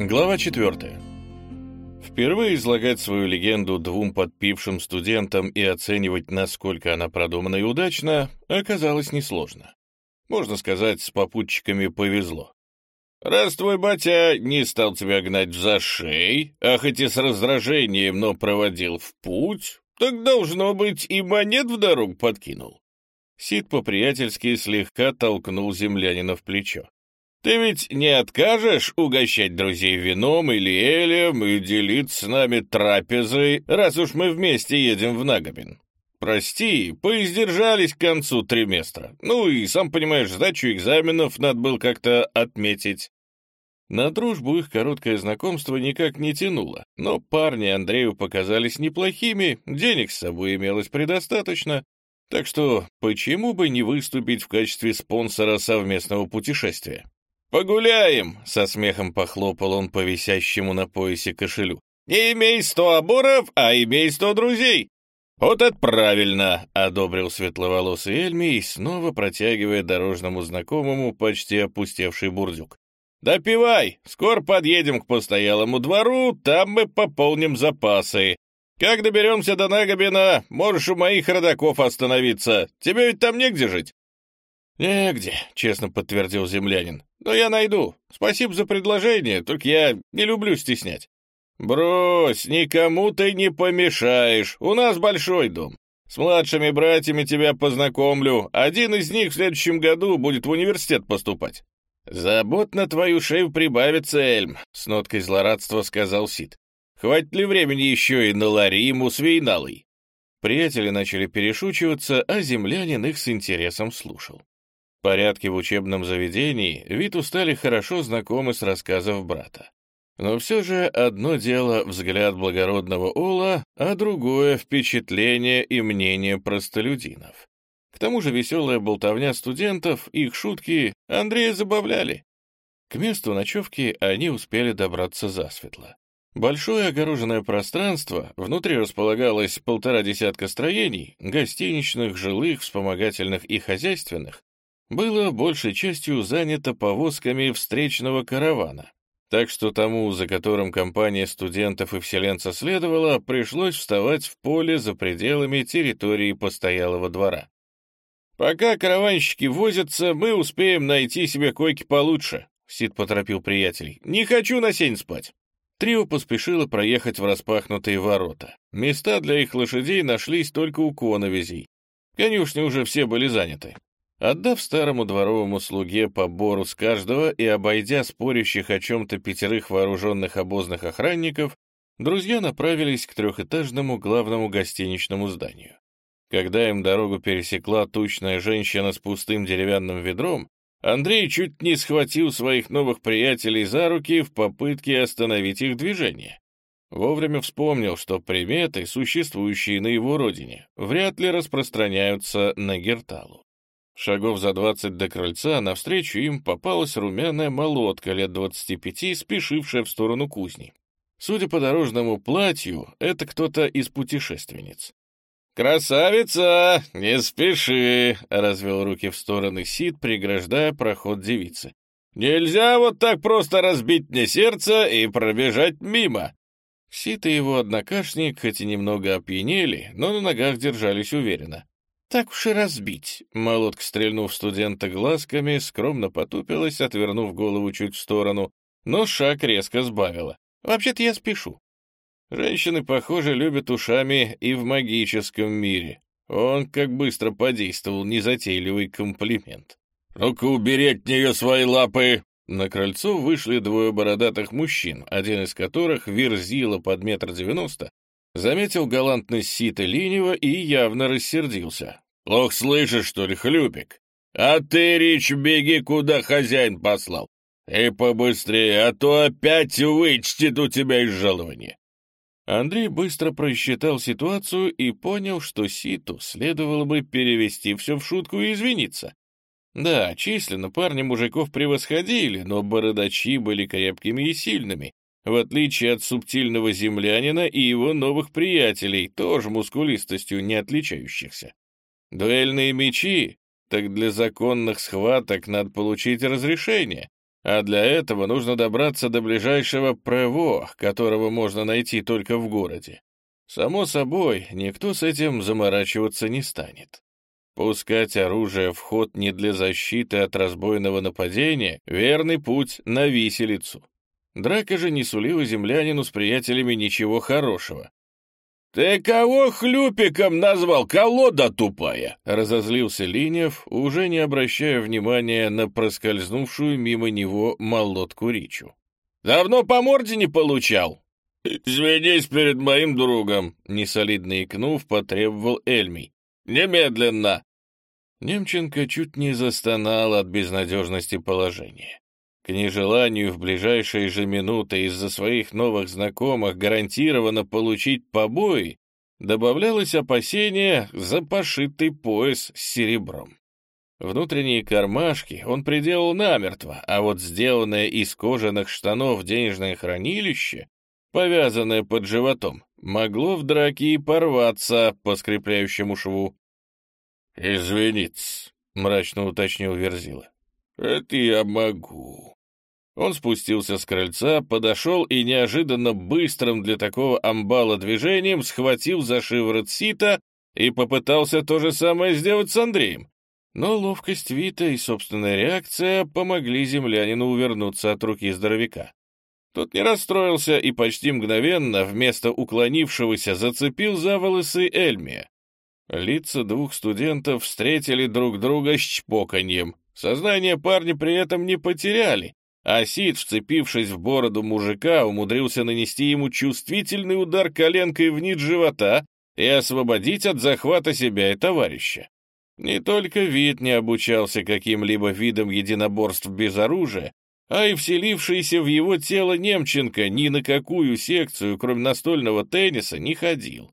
Глава 4. Впервые излагать свою легенду двум подпившим студентам и оценивать, насколько она продумана и удачна, оказалось несложно. Можно сказать, с попутчиками повезло. Раз твой батя не стал тебя гнать за шеи, а хоть и с раздражением, но проводил в путь, так, должно быть, и монет в дорогу подкинул. Сид по-приятельски слегка толкнул землянина в плечо. Ты ведь не откажешь угощать друзей вином или элем и делиться с нами трапезой, раз уж мы вместе едем в Нагобин? Прости, поиздержались к концу триместра. Ну и, сам понимаешь, сдачу экзаменов надо было как-то отметить. На дружбу их короткое знакомство никак не тянуло, но парни Андрею показались неплохими, денег с собой имелось предостаточно, так что почему бы не выступить в качестве спонсора совместного путешествия? «Погуляем!» — со смехом похлопал он по висящему на поясе кошелю. «Не имей сто оборов, а имей сто друзей!» «Вот это правильно!» — одобрил светловолосый Эльми, снова протягивая дорожному знакомому почти опустевший бурдюк. «Допивай! Скоро подъедем к постоялому двору, там мы пополним запасы. Как доберемся до Нагобина, можешь у моих родаков остановиться. Тебе ведь там негде жить?» «Негде», — честно подтвердил землянин. «Но я найду. Спасибо за предложение, только я не люблю стеснять». «Брось, никому ты не помешаешь. У нас большой дом. С младшими братьями тебя познакомлю. Один из них в следующем году будет в университет поступать». «Забот на твою шею прибавится, Эльм», — с ноткой злорадства сказал Сид. «Хватит ли времени еще и на Лариму с Вейналой?» Приятели начали перешучиваться, а землянин их с интересом слушал. Порядки в учебном заведении Виту стали хорошо знакомы с рассказов брата. Но все же одно дело взгляд благородного Ола, а другое — впечатление и мнение простолюдинов. К тому же веселая болтовня студентов, их шутки Андрея забавляли. К месту ночевки они успели добраться засветло. Большое огороженное пространство, внутри располагалось полтора десятка строений, гостиничных, жилых, вспомогательных и хозяйственных, было большей частью занято повозками встречного каравана, так что тому, за которым компания студентов и вселенца следовала, пришлось вставать в поле за пределами территории постоялого двора. «Пока караванщики возятся, мы успеем найти себе койки получше», — Сид поторопил приятелей. «Не хочу на сень спать». Трио поспешило проехать в распахнутые ворота. Места для их лошадей нашлись только у коновизей. Конюшни уже все были заняты. Отдав старому дворовому слуге побору с каждого и обойдя спорящих о чем-то пятерых вооруженных обозных охранников, друзья направились к трехэтажному главному гостиничному зданию. Когда им дорогу пересекла тучная женщина с пустым деревянным ведром, Андрей чуть не схватил своих новых приятелей за руки в попытке остановить их движение. Вовремя вспомнил, что приметы, существующие на его родине, вряд ли распространяются на Герталу. Шагов за двадцать до крыльца навстречу им попалась румяная молотка лет двадцати пяти, спешившая в сторону кузни. Судя по дорожному платью, это кто-то из путешественниц. «Красавица, не спеши!» — развел руки в стороны Сид, преграждая проход девицы. «Нельзя вот так просто разбить мне сердце и пробежать мимо!» Сид и его однокашник, хоть и немного опьянели, но на ногах держались уверенно. Так уж и разбить. Молотка, стрельнув студента глазками, скромно потупилась, отвернув голову чуть в сторону, но шаг резко сбавила. Вообще-то я спешу. Женщины, похоже, любят ушами и в магическом мире. Он как быстро подействовал незатейливый комплимент. «Ну-ка, убери от нее свои лапы!» На крыльцо вышли двое бородатых мужчин, один из которых, верзила под метр девяносто, Заметил галантность Сита Линева и явно рассердился. «Плохо слышишь, что ли, хлюпик? А ты, Рич, беги, куда хозяин послал. И побыстрее, а то опять вычтет у тебя из жалования». Андрей быстро просчитал ситуацию и понял, что Ситу следовало бы перевести все в шутку и извиниться. Да, численно парни мужиков превосходили, но бородачи были крепкими и сильными, в отличие от субтильного землянина и его новых приятелей, тоже мускулистостью не отличающихся. Дуэльные мечи? Так для законных схваток надо получить разрешение, А для этого нужно добраться до ближайшего ПРЭВО, которого можно найти только в городе. Само собой, никто с этим заморачиваться не станет. Пускать оружие в ход не для защиты от разбойного нападения — верный путь на виселицу. Драка же не сулила землянину с приятелями ничего хорошего. «Ты кого хлюпиком назвал, колода тупая?» — разозлился Линев, уже не обращая внимания на проскользнувшую мимо него молотку Ричу. «Давно по морде не получал?» «Извинись перед моим другом», — несолидно икнув, потребовал Эльмий. «Немедленно!» Немченко чуть не застонал от безнадежности положения. К нежеланию в ближайшие же минуты из-за своих новых знакомых гарантированно получить побои добавлялось опасение за пошитый пояс с серебром. Внутренние кармашки он приделал намертво, а вот сделанное из кожаных штанов денежное хранилище, повязанное под животом, могло в драке и порваться по скрепляющему шву. «Извиниться», — мрачно уточнил Верзила. «Это я могу». Он спустился с крыльца, подошел и неожиданно быстрым для такого амбала движением схватил за шиворот сита и попытался то же самое сделать с Андреем. Но ловкость Вита и собственная реакция помогли землянину увернуться от руки здоровяка. Тот не расстроился и почти мгновенно вместо уклонившегося зацепил за волосы Эльмия. Лица двух студентов встретили друг друга с чпоканьем. Сознание парни при этом не потеряли, а Сид, вцепившись в бороду мужика, умудрился нанести ему чувствительный удар коленкой вниз живота и освободить от захвата себя и товарища. Не только вид не обучался каким-либо видам единоборств без оружия, а и вселившийся в его тело Немченко ни на какую секцию, кроме настольного тенниса, не ходил.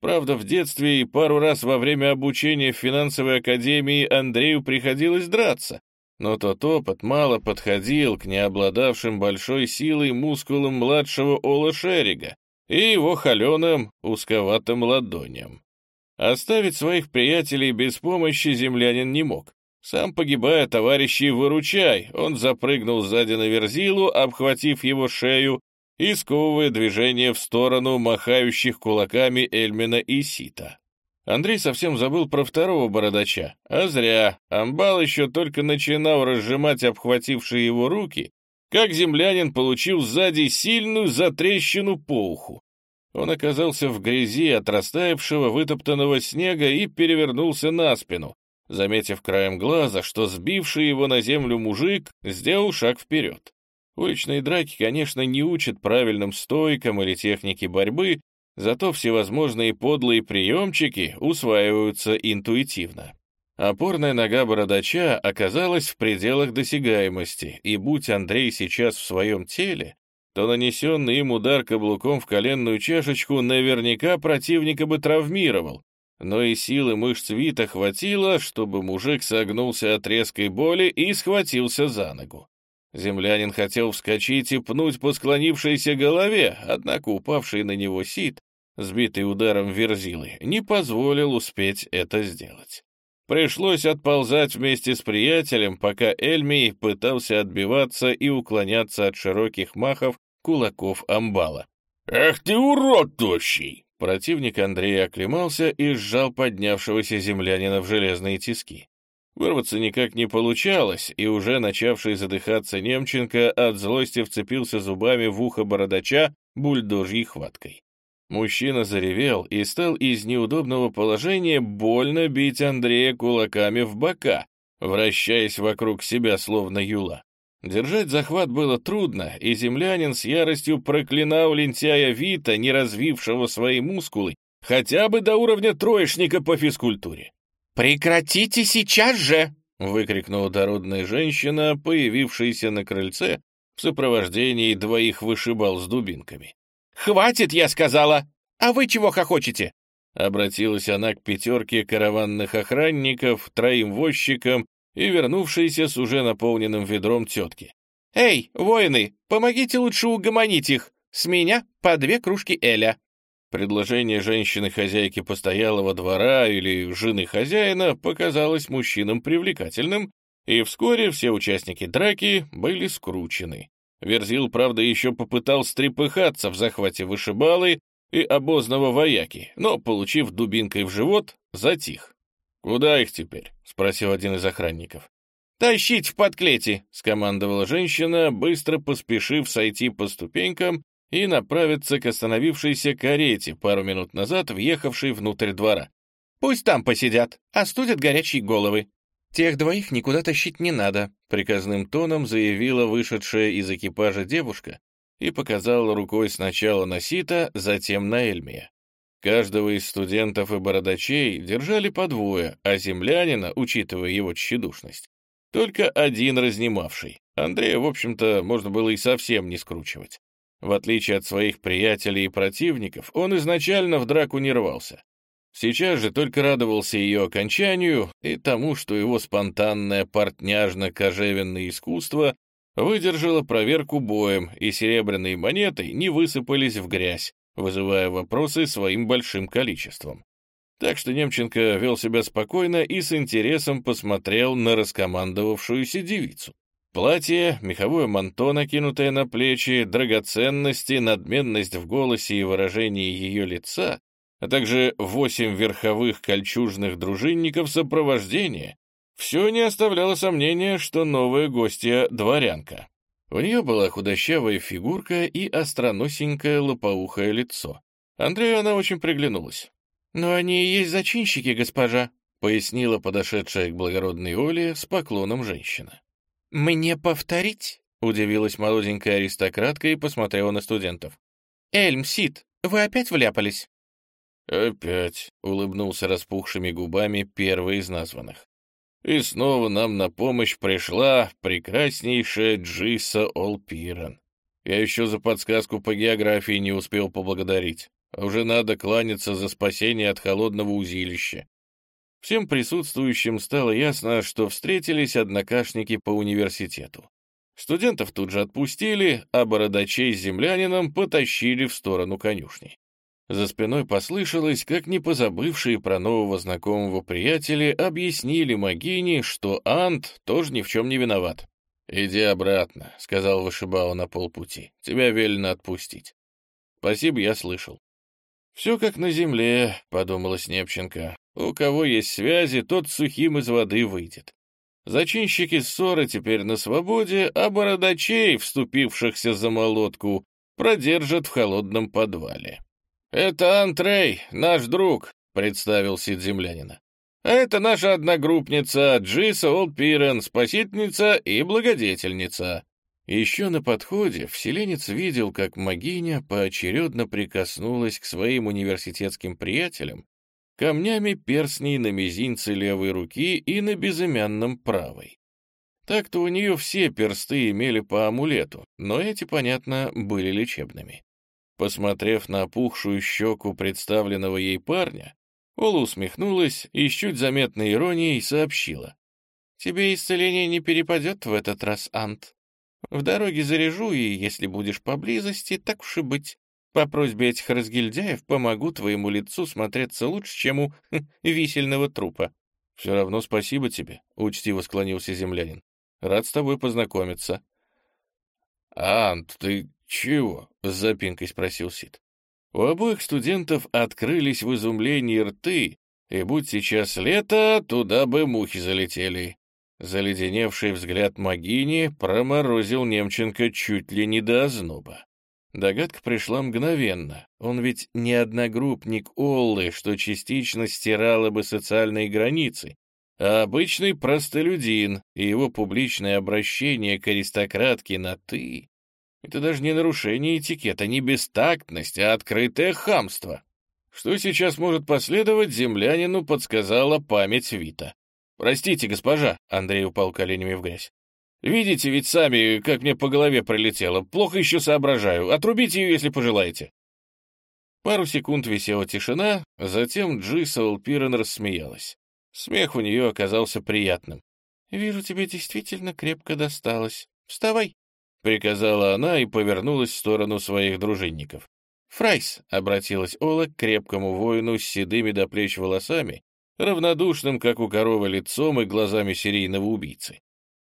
Правда, в детстве и пару раз во время обучения в финансовой академии Андрею приходилось драться, но тот опыт мало подходил к необладавшим большой силой мускулам младшего Ола Шерига и его холеным узковатым ладоням. Оставить своих приятелей без помощи землянин не мог. Сам погибая, товарищи, выручай, он запрыгнул сзади на верзилу, обхватив его шею и сковывая движение в сторону махающих кулаками Эльмина и Сита. Андрей совсем забыл про второго бородача, а зря. Амбал еще только начинал разжимать обхватившие его руки, как землянин получил сзади сильную затрещину по уху. Он оказался в грязи от растаявшего вытоптанного снега и перевернулся на спину, заметив краем глаза, что сбивший его на землю мужик сделал шаг вперед. Уличные драки, конечно, не учат правильным стойкам или технике борьбы, Зато всевозможные подлые приемчики усваиваются интуитивно. Опорная нога бородача оказалась в пределах досягаемости, и будь Андрей сейчас в своем теле, то нанесенный им удар каблуком в коленную чашечку наверняка противника бы травмировал, но и силы мышц Вита хватило, чтобы мужик согнулся от резкой боли и схватился за ногу. Землянин хотел вскочить и пнуть по склонившейся голове, однако упавший на него сит сбитый ударом верзилы, не позволил успеть это сделать. Пришлось отползать вместе с приятелем, пока Эльмий пытался отбиваться и уклоняться от широких махов кулаков амбала. «Ах ты урод тощий!» Противник Андрея оклемался и сжал поднявшегося землянина в железные тиски. Вырваться никак не получалось, и уже начавший задыхаться Немченко от злости вцепился зубами в ухо бородача бульдожьей хваткой. Мужчина заревел и стал из неудобного положения больно бить Андрея кулаками в бока, вращаясь вокруг себя словно юла. Держать захват было трудно, и землянин с яростью проклинал лентяя Вита, не развившего свои мускулы, хотя бы до уровня троечника по физкультуре. «Прекратите сейчас же!» — выкрикнула дородная женщина, появившаяся на крыльце в сопровождении двоих вышибал с дубинками. «Хватит, я сказала! А вы чего хохочете?» Обратилась она к пятерке караванных охранников, троим возчикам и вернувшейся с уже наполненным ведром тетки. «Эй, воины, помогите лучше угомонить их! С меня по две кружки Эля!» Предложение женщины-хозяйки постоялого двора или жены хозяина показалось мужчинам привлекательным, и вскоре все участники драки были скручены. Верзил, правда, еще попытал стрепыхаться в захвате вышибалы и обозного вояки, но, получив дубинкой в живот, затих. «Куда их теперь?» — спросил один из охранников. «Тащить в подклете!» — скомандовала женщина, быстро поспешив сойти по ступенькам и направиться к остановившейся карете, пару минут назад въехавшей внутрь двора. «Пусть там посидят, остудят горячие головы». «Тех двоих никуда тащить не надо», — приказным тоном заявила вышедшая из экипажа девушка и показала рукой сначала на Сита, затем на Эльмия. Каждого из студентов и бородачей держали по двое, а землянина, учитывая его тщедушность, только один разнимавший. Андрея, в общем-то, можно было и совсем не скручивать. В отличие от своих приятелей и противников, он изначально в драку не рвался. Сейчас же только радовался ее окончанию и тому, что его спонтанное портняжно-кожевенное искусство выдержало проверку боем, и серебряные монеты не высыпались в грязь, вызывая вопросы своим большим количеством. Так что Немченко вел себя спокойно и с интересом посмотрел на раскомандовавшуюся девицу. Платье, меховое манто, накинутое на плечи, драгоценности, надменность в голосе и выражении ее лица, а также восемь верховых кольчужных дружинников сопровождения, все не оставляло сомнения, что новая гостья — дворянка. У нее была худощавая фигурка и остроносенькое лопоухое лицо. Андрею она очень приглянулась. «Но они и есть зачинщики, госпожа», — пояснила подошедшая к благородной Оле с поклоном женщина. «Мне повторить?» — удивилась молоденькая аристократка и посмотрела на студентов. «Эльм, Сид, вы опять вляпались?» «Опять», — улыбнулся распухшими губами первый из названных. «И снова нам на помощь пришла прекраснейшая Джиса Олпиран. Я еще за подсказку по географии не успел поблагодарить. Уже надо кланяться за спасение от холодного узилища. Всем присутствующим стало ясно, что встретились однокашники по университету. Студентов тут же отпустили, а бородачей с землянином потащили в сторону конюшни. За спиной послышалось, как не позабывшие про нового знакомого приятеля объяснили Магине, что Ант тоже ни в чем не виноват. «Иди обратно», — сказал Вышибао на полпути. «Тебя велено отпустить». «Спасибо, я слышал». «Все как на земле», — подумала Снепченко. «У кого есть связи, тот сухим из воды выйдет. Зачинщики ссоры теперь на свободе, а бородачей, вступившихся за молотку, продержат в холодном подвале». «Это Антрей, наш друг», — представил Сид землянина. «А это наша одногруппница Джиса Олдпирен, спасительница и благодетельница». Еще на подходе вселенец видел, как Магиня поочередно прикоснулась к своим университетским приятелям камнями перстней на мизинце левой руки и на безымянном правой. Так-то у нее все персты имели по амулету, но эти, понятно, были лечебными. Посмотрев на опухшую щеку представленного ей парня, Ола усмехнулась и с чуть заметной иронией сообщила. «Тебе исцеление не перепадет в этот раз, Ант. В дороге заряжу, и если будешь поблизости, так уж и быть. По просьбе этих разгильдяев помогу твоему лицу смотреться лучше, чем у висельного трупа. — Все равно спасибо тебе, — учтиво склонился землянин. — Рад с тобой познакомиться. — Ант, ты чего? — с запинкой спросил Сид. У обоих студентов открылись в изумлении рты, и будь сейчас лето, туда бы мухи залетели. Заледеневший взгляд Магини проморозил Немченко чуть ли не до озноба. Догадка пришла мгновенно. Он ведь не одногруппник Оллы, что частично стирало бы социальные границы, а обычный простолюдин, и его публичное обращение к аристократке на «ты» — это даже не нарушение этикета, не бестактность, а открытое хамство. Что сейчас может последовать, землянину подсказала память Вита. «Простите, госпожа», — Андрей упал коленями в грязь. «Видите ведь сами, как мне по голове пролетело. Плохо еще соображаю. Отрубите ее, если пожелаете». Пару секунд висела тишина, затем Джиса Улпирен рассмеялась. Смех у нее оказался приятным. «Вижу, тебе действительно крепко досталось. Вставай!» — приказала она и повернулась в сторону своих дружинников. «Фрайс!» — обратилась Ола к крепкому воину с седыми до плеч волосами равнодушным, как у коровы, лицом и глазами серийного убийцы.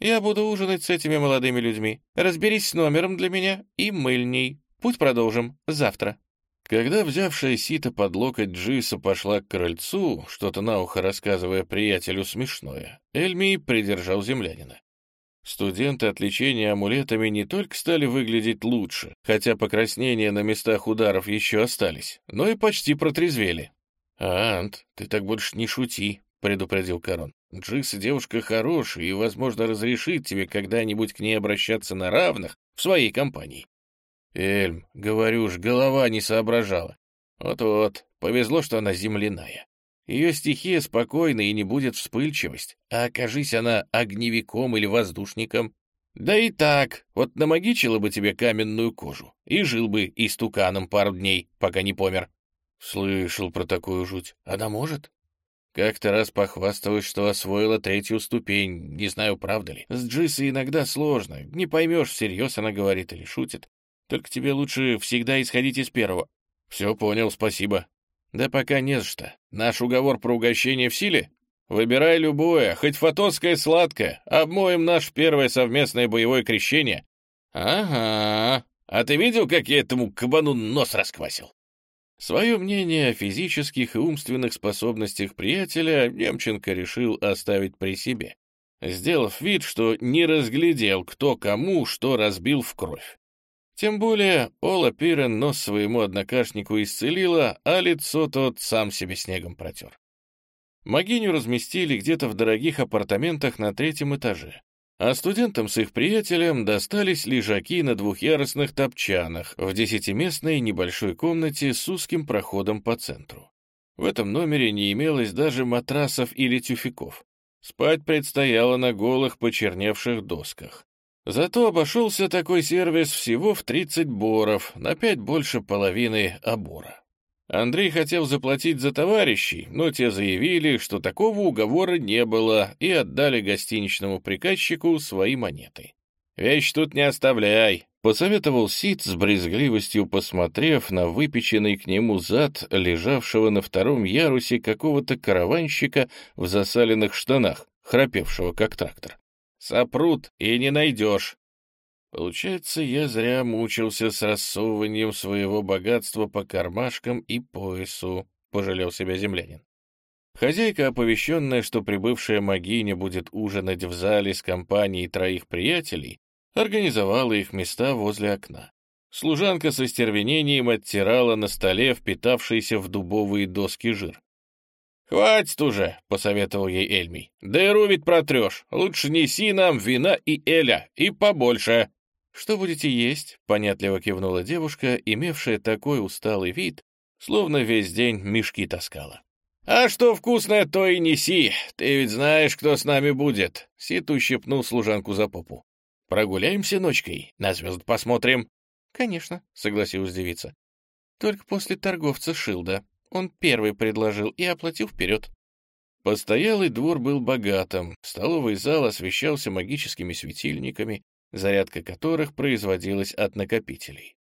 Я буду ужинать с этими молодыми людьми. Разберись с номером для меня и мыльней. Путь продолжим завтра». Когда взявшая сито под локоть Джиса пошла к крыльцу, что-то на ухо рассказывая приятелю смешное, Эльми придержал землянина. Студенты от лечения амулетами не только стали выглядеть лучше, хотя покраснения на местах ударов еще остались, но и почти протрезвели. «Ант, ты так больше не шути», — предупредил Корон. «Джиса девушка хорошая и, возможно, разрешит тебе когда-нибудь к ней обращаться на равных в своей компании». «Эльм, говорю ж, голова не соображала. Вот-вот, повезло, что она земляная. Ее стихия спокойна и не будет вспыльчивость, а окажись она огневиком или воздушником. Да и так, вот намагичила бы тебе каменную кожу и жил бы истуканом пару дней, пока не помер. Слышал про такую жуть. Она может? Как-то раз похвасталась, что освоила третью ступень, не знаю, правда ли. С Джисой иногда сложно, не поймешь, всерьез она говорит или шутит. Только тебе лучше всегда исходить из первого. Все понял, спасибо. Да пока не за что. Наш уговор про угощение в силе? Выбирай любое, хоть фотоское сладкое. Обмоем наше первое совместное боевое крещение. Ага. А ты видел, как я этому кабану нос расквасил? Свое мнение о физических и умственных способностях приятеля Немченко решил оставить при себе, сделав вид, что не разглядел, кто кому что разбил в кровь. Тем более Ола Пирен нос своему однокашнику исцелила, а лицо тот сам себе снегом протер. Могиню разместили где-то в дорогих апартаментах на третьем этаже, а студентам с их приятелем достались лежаки на двухъярусных топчанах в десятиместной небольшой комнате с узким проходом по центру. В этом номере не имелось даже матрасов или тюфяков. Спать предстояло на голых почерневших досках. Зато обошелся такой сервис всего в 30 боров, на 5 больше половины обора. Андрей хотел заплатить за товарищей, но те заявили, что такого уговора не было, и отдали гостиничному приказчику свои монеты. «Вещь тут не оставляй», — посоветовал Сид с брезгливостью, посмотрев на выпеченный к нему зад, лежавшего на втором ярусе какого-то караванщика в засаленных штанах, храпевшего как трактор. Сопрут и не найдешь. Получается, я зря мучился с рассовыванием своего богатства по кармашкам и поясу, — пожалел себя землянин. Хозяйка, оповещенная, что прибывшая могиня будет ужинать в зале с компанией троих приятелей, организовала их места возле окна. Служанка со стервенением оттирала на столе впитавшийся в дубовые доски жир. «Хватит уже», — посоветовал ей Эльмий. «Дыру ведь протрешь. Лучше неси нам вина и эля, и побольше». «Что будете есть?» — понятливо кивнула девушка, имевшая такой усталый вид, словно весь день мешки таскала. «А что вкусное, то и неси. Ты ведь знаешь, кто с нами будет». Сит ущипнул служанку за попу. «Прогуляемся ночкой, на звезд посмотрим». «Конечно», — согласилась девица. «Только после торговца Шилда. Он первый предложил и оплатил вперед. Постоялый двор был богатым, столовый зал освещался магическими светильниками, зарядка которых производилась от накопителей.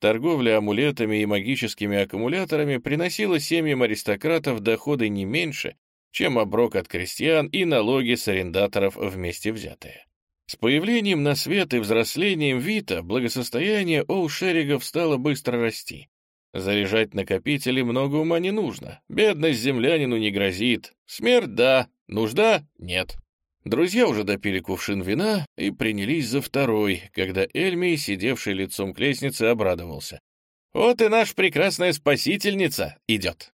Торговля амулетами и магическими аккумуляторами приносила семьям аристократов доходы не меньше, чем оброк от крестьян и налоги с арендаторов вместе взятые. С появлением на свет и взрослением Вита благосостояние Оушеригов стало быстро расти. Заряжать накопители много ума не нужно. Бедность землянину не грозит. Смерть — да, нужда — нет. Друзья уже допили кувшин вина и принялись за второй, когда Эльми, сидевший лицом к лестнице, обрадовался. «Вот и наша прекрасная спасительница идет!»